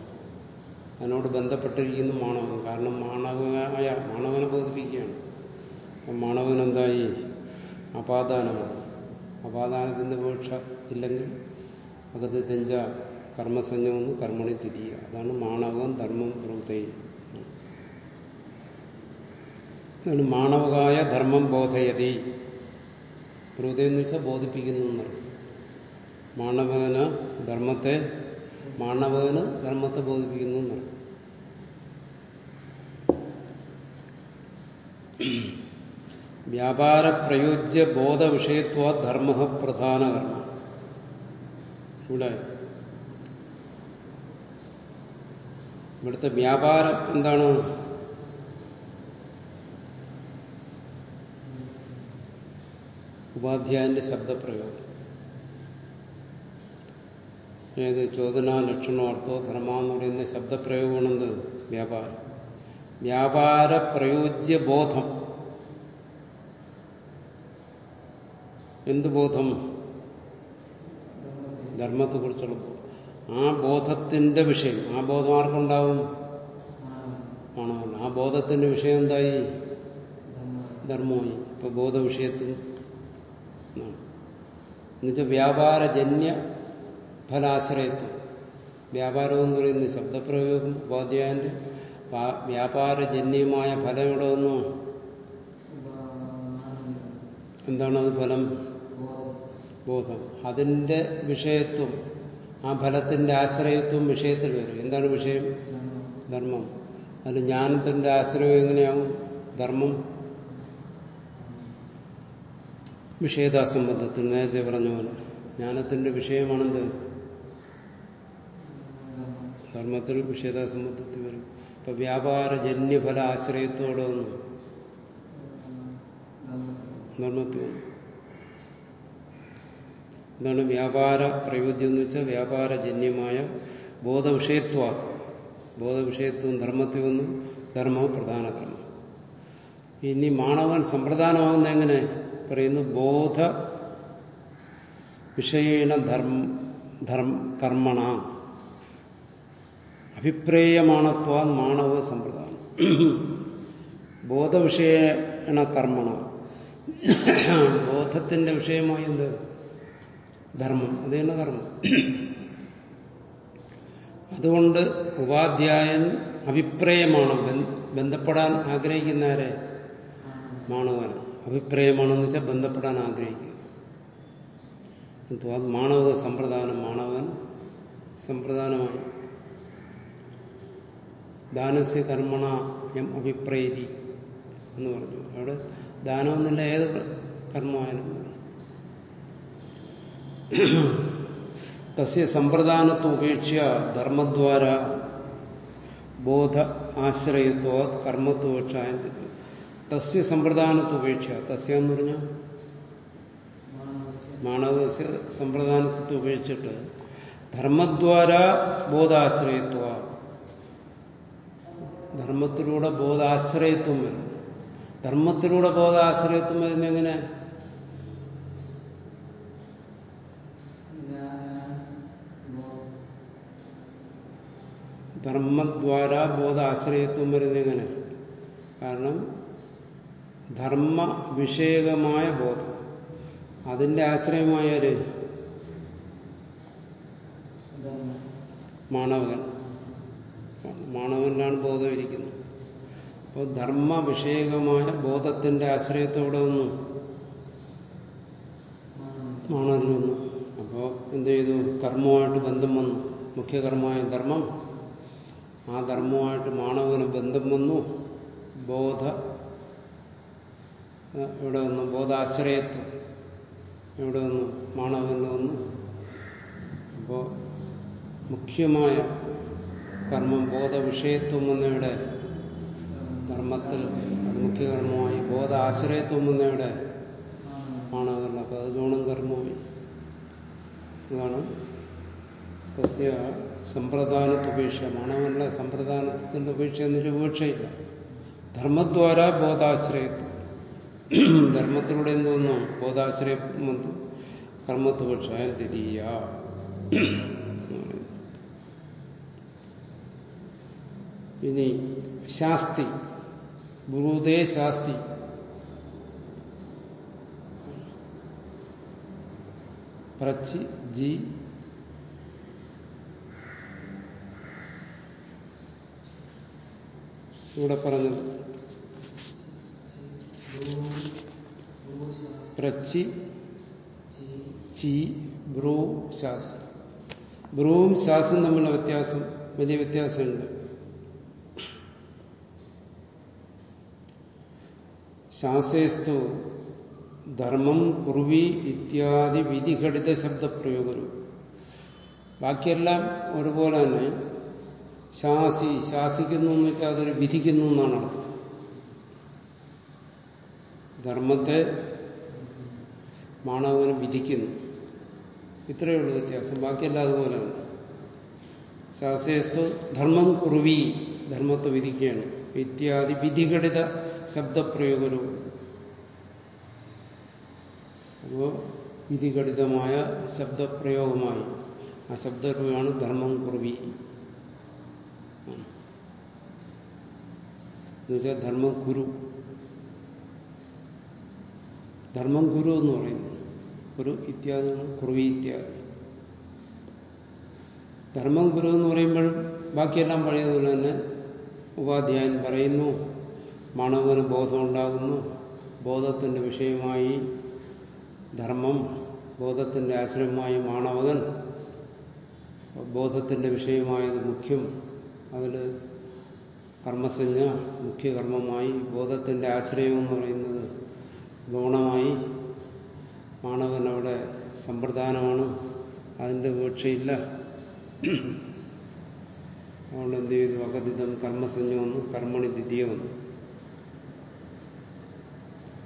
അതിനോട് ബന്ധപ്പെട്ടിരിക്കുന്നു മാണവൻ. കാരണം മാണവനായ മാണവനെ ബോധിപ്പിക്കുകയാണ്. എന്തായി? അപാദാനമാണ്. അപാദാനത്തിന്റെ വീക്ഷ ഇല്ലെങ്കിൽ അകത്ത് തെഞ്ച കർമ്മസഞ്ജമെന്ന് കർമ്മണി തിരിയുക. അതാണ് മാണവം ധർമ്മം പ്രവൃത്തി അതാണ് മാണവകായ ധർമ്മം ബോധയതി. പ്രവൃത്തി എന്ന് വെച്ചാൽ ബോധിപ്പിക്കുന്നു മാണവന് ധർമ്മത്തെ മാണവകന് ധർമ്മത്തെ ബോധിപ്പിക്കുന്നു വ്യാപാര പ്രയോജ്യ ബോധ വിഷയത്വ ധർമ്മ പ്രധാന കർമ്മ. ഇവിടെ ഇവിടുത്തെ വ്യാപാരം എന്താണ്? ഉപാധ്യായന്റെ ശബ്ദപ്രയോഗം. ഏത് ചോദന ലക്ഷണോ അർത്ഥോ ധർമ്മ എന്ന് പറയുന്ന ശബ്ദപ്രയോഗമാണെന്ത്? വ്യാപാരം. വ്യാപാര പ്രയോജ്യ ബോധം. എന്ത് ബോധം? ധർമ്മത്തെക്കുറിച്ചുള്ള ആ ബോധത്തിന്റെ വിഷയം. ആ ബോധം ആർക്കുണ്ടാവും? ആണോ ആ ബോധത്തിന്റെ വിഷയം എന്തായി? ധർമ്മമായി. ഇപ്പൊ ബോധവിഷയത്തിൽ എന്നുവെച്ചാൽ വ്യാപാരജന്യ ഫലാശ്രയത്വം. വ്യാപാരം എന്ന് പറയുന്നത് ശബ്ദപ്രയോഗം ഉപാധ്യായന്റെ വ്യാപാരജന്യമായ ഫലം ഇവിടെ വന്നു എന്താണത് ഫലം? ബോധം. അതിന്റെ വിഷയത്വം ആ ഫലത്തിന്റെ ആശ്രയത്വം വിഷയത്തിൽ വരും. എന്താണ് വിഷയം? ധർമ്മം. അതിൽ ജ്ഞാനത്തിന്റെ ആശ്രയം എങ്ങനെയാവും? ധർമ്മം. വിഷയതാസംബന്ധത്തിൽ നേരത്തെ പറഞ്ഞ പോലെ ജ്ഞാനത്തിന്റെ വിഷയമാണെന്ത്? ധർമ്മത്തിൽ വിഷയതാസംബന്ധത്തിൽ വരും. ഇപ്പൊ വ്യാപാരജന്യഫല ആശ്രയത്തോടെ വന്നു. ധർമ്മത്തിൽ. എന്താണ് വ്യാപാര പ്രയോജ്യം എന്ന് വെച്ചാൽ വ്യാപാരജന്യമായ ബോധവിഷയത്വ. ബോധവിഷയത്വം ധർമ്മത്തിൽ വന്നു ധർമ്മവും പ്രധാന കർമ്മം ഇനി മാണവൻ സമ്പ്രദാനമാവുന്ന എങ്ങനെ? പറയുന്നു ബോധ വിഷയേണ ധർമ്മ ധർമ്മ കർമ്മണ. അഭിപ്രേയമാണത്വാ മാണവ സമ്പ്രദാനം. ബോധവിഷയണ കർമ്മണ. ബോധത്തിന്റെ വിഷയമായി എന്ത്? ധർമ്മം. അത് തന്നെ കർമ്മം അതുകൊണ്ട് ഉപാധ്യായൻ അഭിപ്രായമാണ് ബന്ധപ്പെടാൻ ആഗ്രഹിക്കുന്നവരെ മാണവൻ. അഭിപ്രായമാണെന്ന് വെച്ചാൽ ബന്ധപ്പെടാൻ ആഗ്രഹിക്കുക. മാണവ സമ്പ്രദാനം മാണവൻ സമ്പ്രദാനമാണ്. ദാനസ്യ കർമ്മണ എം അഭിപ്രേരി എന്ന് പറഞ്ഞു. അവിടെ ദാനമെന്നില്ല ഏത് കർമ്മമായാലും തസ്യ സമ്പ്രദാനത്വ ഉപേക്ഷ്യ ധർമ്മദ്വാര ബോധ ആശ്രയത്വ കർമ്മത്വപേക്ഷ തസ്യ സമ്പ്രദാനത്വപേക്ഷ തസ്യ എന്ന് പറഞ്ഞാൽ മാണവസ്യ സമ്പ്രദാനത്തെ ഉപേക്ഷിച്ചിട്ട് ധർമ്മദ്വാര ബോധാശ്രയത്വ. ധർമ്മത്തിലൂടെ ബോധാശ്രയത്വം വരും ധർമ്മത്തിലൂടെ ബോധാശ്രയത്വം വരുന്നെങ്ങനെ ധർമ്മദ്വാര ബോധാശ്രയത്വം വരുന്നെങ്ങനെ കാരണം ധർമ്മ വിഷയകമായ ബോധം. അതിന്റെ ആശ്രയമായാൽ മാണവകൻ മാണവനിലാണ് ബോധം ഇരിക്കുന്നത്. അപ്പോൾ ധർമ്മ വിഷയകമായ ബോധത്തിന്റെ ആശ്രയത്തോടെ വന്നു? മാണവനിൽ വന്നു. അപ്പോൾ എന്ത് ചെയ്തു? കർമ്മമായിട്ട് ബന്ധം വന്നു. മുഖ്യകർമ്മമായ ധർമ്മം ആ ധർമ്മവുമായിട്ട് മാണവന് ബന്ധം വന്നു. ബോധ ഇവിടെ വന്നു. ബോധാശ്രയത്വം ഇവിടെ വന്നു. മാണവന് വന്നു. അപ്പോൾ മുഖ്യമായ കർമ്മം ബോധ വിഷയത്വം വന്നവിടെ ധർമ്മത്തിൽ മുഖ്യകർമ്മമായി ബോധ ആശ്രയത്വം വന്നവിടെ മാണവകർമ്മം അപ്പോൾ അത് ഗുണം കർമ്മമായി. അതാണ് തസ്യ സമ്പ്രദാനത്തുപേക്ഷ മാണവനുള്ള സമ്പ്രദാനത്തിന്റെ ഉപേക്ഷ എന്നൊരു ഉപേക്ഷയില്ല. ധർമ്മദ്വാര ബോധാശ്രയത്വം. ധർമ്മത്തിലൂടെ എന്തോന്നു ബോധാശ്രയം വന്നു. കർമ്മത്തുപക്ഷ തിരിയ ഇനി ശാസ്തി. ഗുരുദേ ശാസ്തി. പ്രച്ച് ജി ഇവിടെ പറഞ്ഞത്. പ്രച്ചി ചി ബ്രൂ ശാസ്. ബ്രൂവും ശാസും തമ്മിലുള്ള വ്യത്യാസം വലിയ വ്യത്യാസമുണ്ട്. ശാസേസ്തു ധർമ്മം കുറുവി ഇത്യാദി വിധിഘടിത ശബ്ദപ്രയോഗം ബാക്കിയെല്ലാം ഒരുപോലെ തന്നെ ശാസി ശാസിക്കുന്നു എന്ന് വെച്ചാൽ അതൊരു വിധിക്കുന്നു എന്നാണ് അർത്ഥം. ധർമ്മത്തെ മാണവന് വിധിക്കുന്നു. ഇത്രയേ ഉള്ളൂ വ്യത്യാസം. ബാക്കിയെല്ലാം അതുപോലെയാണ് ശാസ്ത്രേസ്തു ധർമ്മം കുറുവി ധർമ്മത്തെ വിധിക്കുകയാണ്. ഇത്യാദി വിധിഘടിത ശബ്ദപ്രയോഗനവും അപ്പോ വിധിഘടിതമായ ശബ്ദപ്രയോഗമായി. ആ ശബ്ദരൂപമാണ് ധർമ്മം കുറുവി. എന്നുവെച്ചാൽ ധർമ്മം കുരു ധർമ്മം ഗുരു എന്ന് പറയുന്നു ഒരു ഇത്യാദി കുറവി ഇത്യാദി. ധർമ്മം ഗുരു എന്ന് പറയുമ്പോഴും ബാക്കിയെല്ലാം പഴയതുപോലെ തന്നെ ഉപാധ്യായൻ പറയുന്നു മാണവന് ബോധമുണ്ടാകുന്നു ബോധത്തിന്റെ വിഷയമായി ധർമ്മം ബോധത്തിന്റെ ആശ്രയമായി മാണവകൻ ബോധത്തിന്റെ വിഷയമായത് മുഖ്യം. അതിൽ കർമ്മസഞ്ജ മുഖ്യകർമ്മമായി ബോധത്തിന്റെ ആശ്രയം എന്ന് പറയുന്നത് ഗൗണമായി. മാണവൻ അവിടെ സമ്പ്രദാനമാണ്. അതിന്റെ വീഴ്ചയില്ല അതുകൊണ്ട് എന്ത് ചെയ്തു? അകതിതം കർമ്മസഞ്ജ കർമ്മണി ദ്വിതീയ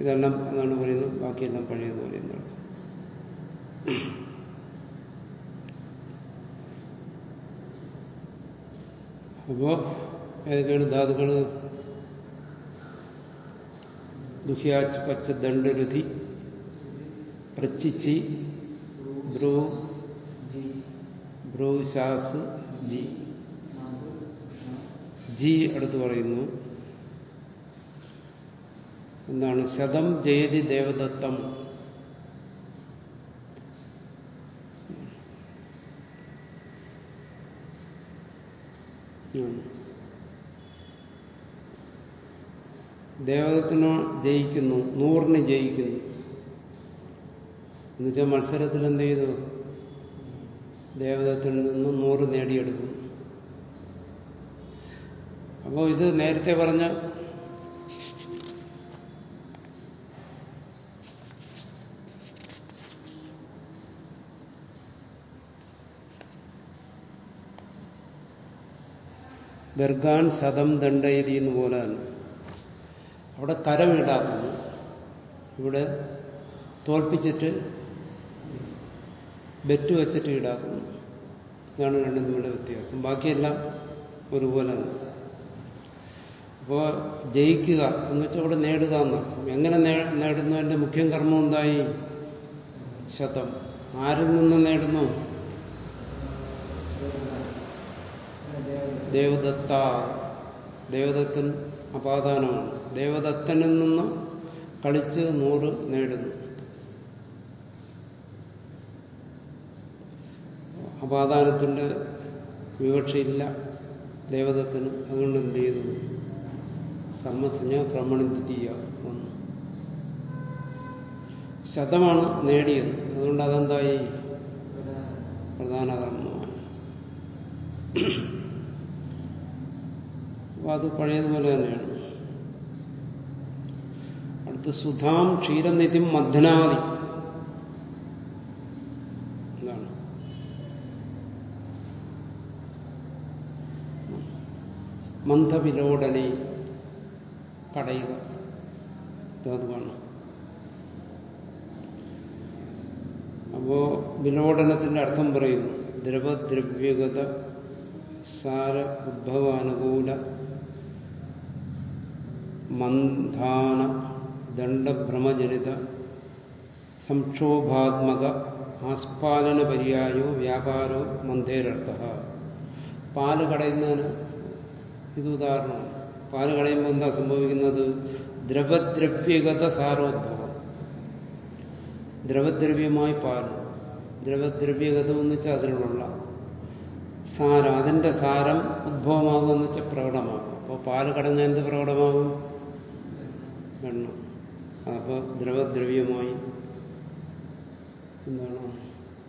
ഇതെല്ലാം എന്നാണ് പറയുന്നത്? ബാക്കിയെല്ലാം പഴയതുപോലെ എന്നർത്ഥം അപ്പോ ഏതൊക്കെയാണ് ധാതുക്കൾ? ദുഹ്യാച്ച് പച്ച ദണ്ഡരുതി പ്രച്ചിച്ചി ബ്രൂ ബ്രൂ ശാസ് ജി ജി അടുത്ത് പറയുന്നു. എന്താണ്? ശതം ജയതി ദേവദത്തം. ദേവതത്തിനോ ജയിക്കുന്നു നൂറിന് ജയിക്കുന്നു. എന്നുവെച്ചാൽ മത്സരത്തിൽ എന്ത് ചെയ്തു? ദേവതത്തിൽ നിന്ന് നൂറ് നേടിയെടുക്കുന്നു. അപ്പോൾ ഇത് നേരത്തെ പറഞ്ഞ ഗർഗാൻ ശതം ദണ്ഡയതി എന്ന് പോലെ തന്നെ അവിടെ കരം ഈടാക്കുന്നു ഇവിടെ തോൽപ്പിച്ചിട്ട് ബെറ്റ് വച്ചിട്ട് ഈടാക്കുന്നു. ഇതാണ് രണ്ടും തമ്മിലുള്ള വ്യത്യാസം. ബാക്കിയെല്ലാം ഒരുപോലെ തന്നെ അപ്പോൾ ജയിക്കുക എന്ന് വെച്ചാൽ അവിടെ നേടുക എന്നർത്ഥം. എങ്ങനെ നേടുന്നതിന്റെ മുഖ്യം കർമ്മം എന്തായി? ശതം. ആരിൽ നിന്ന് നേടുന്നു? ദേവദത്ത ദേവദത്തൻ അപാദാനമാണ്. ദേവദത്തനിൽ നിന്ന് കളിച്ച് നൂറ് നേടുന്നു. അപാദാനത്തിന്റെ വിവക്ഷയില്ല ദേവതത്തിന് അതുകൊണ്ട് എന്ത് ചെയ്തു? കർമ്മസഞ്ജ ക്രമണി ദ്വിതീയ വന്നു. ശതമാണ് നേടിയത്. അതുകൊണ്ട് അതെന്തായി? പ്രധാന കർമ്മമാണ്. അപ്പൊ അത് പഴയതുപോലെ തന്നെയാണ്. അടുത്ത് സുധാം ക്ഷീരനിധിം മധ്നാദി എന്താണ്? മന്ദവിലോടനെ കടയുക ധാതുവാണ് അപ്പോ വിലോടനത്തിന്റെ അർത്ഥം പറയുന്നു. ദ്രവദ്രവ്യഗത സാര ഉദ്ഭവാനുകൂല മന്ധാന ദണ്ഡഭ്രമജനിത സംക്ഷോഭാത്മക ആസ്പാദന പര്യായോ വ്യാപാരോ മന്ധേരർത്ഥ പാൽ കടയുന്നതിന് ഇത് ഉദാഹരണമാണ്. പാൽ കടയുമ്പോൾ എന്താ സംഭവിക്കുന്നത്? ദ്രവദ്രവ്യഗത സാരോദ്ഭവം. ദ്രവദ്രവ്യമായി പാൽ. ദ്രവദ്രവ്യഗതം എന്ന് വെച്ചാൽ അതിലുള്ള സാരം. അതിന്റെ സാരം ഉദ്ഭവമാകുമെന്ന് വെച്ചാൽ പ്രകടമാകും. അപ്പോൾ പാൽ കടഞ്ഞ എന്ത് പ്രകടമാകും? വെണ്ണം അപ്പോൾ ദ്രവദ്രവ്യമായി എന്താണ്?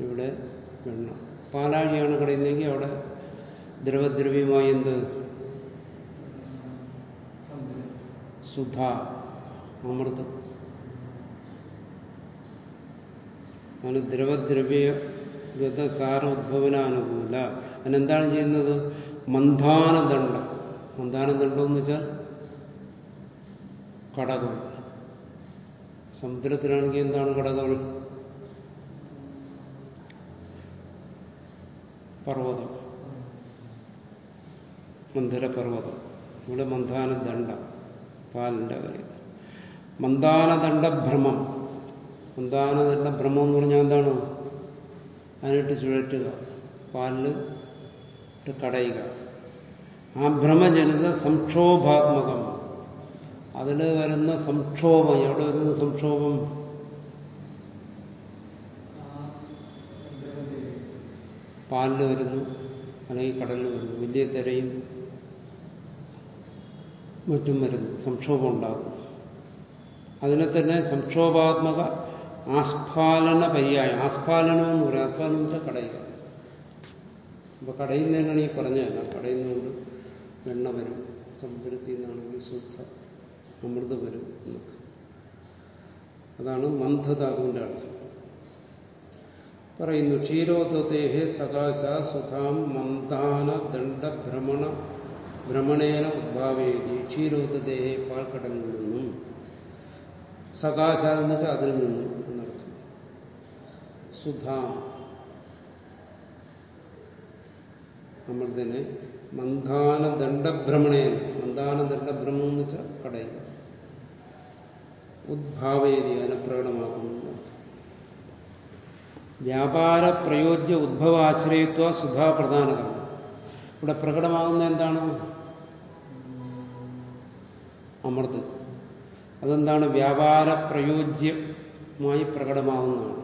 ഇവിടെ വെണ്ണം പാലാഴിയാണ് കളയുന്നതെങ്കിൽ അവിടെ ദ്രവദ്രവ്യമായി എന്ത്? സുധ അമൃതം. അങ്ങനെ ദ്രവദ്രവ്യ ഗതസാര ഉദ്ഭവനാനുകൂല അതിനെന്താണ് ചെയ്യുന്നത്? മന്ധാനദണ്ഡം. മന്ധാനദണ്ഡം എന്ന് വെച്ചാൽ കടകം. സമുദ്രത്തിലാണെങ്കിൽ എന്താണ് കടകം? പർവതം. മന്ധരപർവതം ഇവിടെ മന്ദാനദണ്ഡ പാലിന്റെ കാര്യം. മന്ദാനദണ്ഡഭ്രമം മന്ദാനദണ്ഡഭ്രമം എന്ന് പറഞ്ഞാൽ എന്താണ്? അതിനിട്ട് ചുഴറ്റുക. പാലിൽ ഇട്ട് കടയുക. ആ ഭ്രമജനിത സംക്ഷോഭാത്മകം. അതിൽ വരുന്ന സംക്ഷോഭം എവിടെ വരുന്ന സംക്ഷോഭം? പാലിൽ വരുന്നു അല്ലെങ്കിൽ കടലിൽ വരുന്നു വലിയ തിരയും മറ്റും വരുന്നു സംക്ഷോഭം ഉണ്ടാകും അതിനെ തന്നെ സംക്ഷോഭാത്മക ആസ്ഫാലന പര്യായം. ആസ്ഫാലനം എന്ന് പറയും. ആസ്ഫാലനം എന്ന് വെച്ചാൽ കടയുക അപ്പൊ കടയുന്നതിനാണ് ഈ പറഞ്ഞതല്ല. കടയുന്നതുകൊണ്ട് വെണ്ണ വരും. സമുദ്രത്തിൽ നിന്നാണെങ്കിൽ ശുദ്ധ അമൃത് വരും എന്നൊക്കെ. അതാണ് മന്ദധാതുവിന്റെ അർത്ഥം. പറയുന്നു ക്ഷീരോദേഹേ സകാശ സുധാം മന്ദാന ദണ്ഡഭ്രമണ ഭ്രമണേന ഉദ്ഭാവേതി. ക്ഷീരോദേഹേ പാൽക്കടലിൽ നിന്നും സകാശ എന്ന് വെച്ചാൽ അതിൽ നിന്നും എന്നർത്ഥം. സുധാം അമൃതനെ മന്ദാന ദണ്ഡഭ്രമണേന മന്ദാന ദണ്ഡഭ്രമം എന്ന് വെച്ചാൽ കടയുക ഉദ്ഭാവേതി അതിനെ പ്രകടമാക്കുന്നു വ്യാപാര പ്രയോജ്യ ഉദ്ഭവാശ്രയത്വ സുധാ പ്രധാനകം. ഇവിടെ പ്രകടമാകുന്ന എന്താണ്? അമൃത്. അതെന്താണ്? വ്യാപാര പ്രയോജ്യമായി പ്രകടമാകുന്നതാണ്.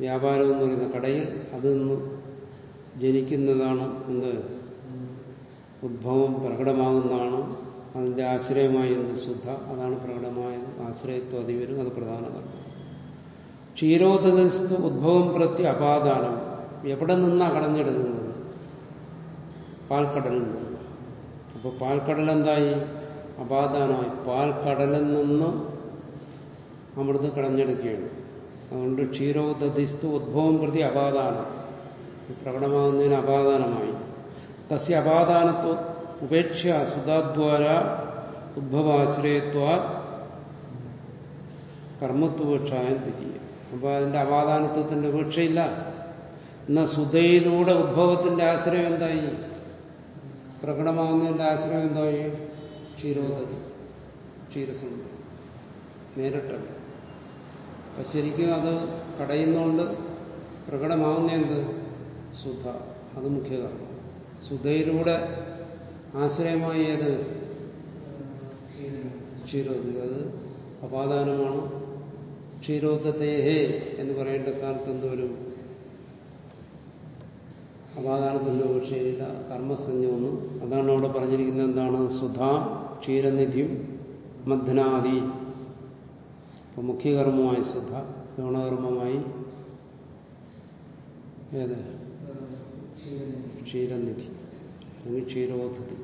വ്യാപാരം എന്ന് പറയുന്ന കടയിൽ അതിൽ നിന്ന് ജനിക്കുന്നതാണ് എന്ത്? ഉദ്ഭവം പ്രകടമാകുന്നതാണ് അതിന്റെ ആശ്രയമായി എന്ത് ശുദ്ധ അതാണ് പ്രകടമായത് ആശ്രയത്വം അതിവരും അത് പ്രധാനമാണ്. ക്ഷീരോദസ്തു ഉദ്ഭവം പ്രത്യ അപാദാനം. എവിടെ നിന്നാണ് കടഞ്ഞെടുക്കുന്നത് പാൽക്കടലിൽ നിന്ന്. അപ്പോൾ പാൽക്കടൽ എന്തായി? അപാദാനമായി. പാൽക്കടലിൽ നിന്ന് അമൃത് കടഞ്ഞെടുക്കുകയാണ് അതുകൊണ്ട് ക്ഷീരോദതിസ്തു ഉദ്ഭവം പ്രതി അപാദാനം. പ്രകടമാകുന്നതിന് അപാദാനമായി. തസ്യ അപാദാനത്വ ഉപേക്ഷ സുതാദ്വാര ഉദ്ഭവാശ്രയത്വ കർമ്മത്വപേക്ഷായം തിരിയ. അപ്പൊ അതിന്റെ അപാദാനത്വത്തിന്റെ ഉപേക്ഷയില്ല. എന്നാൽ സുതയിലൂടെ ഉദ്ഭവത്തിന്റെ ആശ്രയം എന്തായി? പ്രകടമാകുന്നതിന്റെ ആശ്രയം എന്തായി? ക്ഷീരോദതി ക്ഷീരസമുദ്രം നേരിട്ടല്ല അപ്പൊ ശരിക്കും അത് കടയുന്നതുകൊണ്ട് പ്രകടമാകുന്ന എന്ത് സുധ അത് മുഖ്യ സുധയിലൂടെ ആശ്രയമായി ഏത്? ക്ഷീരോദി. അത് അപാദാനമാണ്. ക്ഷീരോദത്തേഹേ എന്ന് പറയേണ്ട സ്ഥാനത്ത് എന്തുവരും അപാദാനത്തിന്റെ വിഷയമില്ല കർമ്മസഞ്ജ ഒന്നും അതാണ് അവിടെ പറഞ്ഞിരിക്കുന്നത് എന്താണ്? സുധ ക്ഷീരനിധിയും മധ്നാദി ഇപ്പൊ മുഖ്യകർമ്മമായി സുധ ഗുണകർമ്മമായി ഏത്? ക്ഷീരനിധി. ക്ഷീരോധതി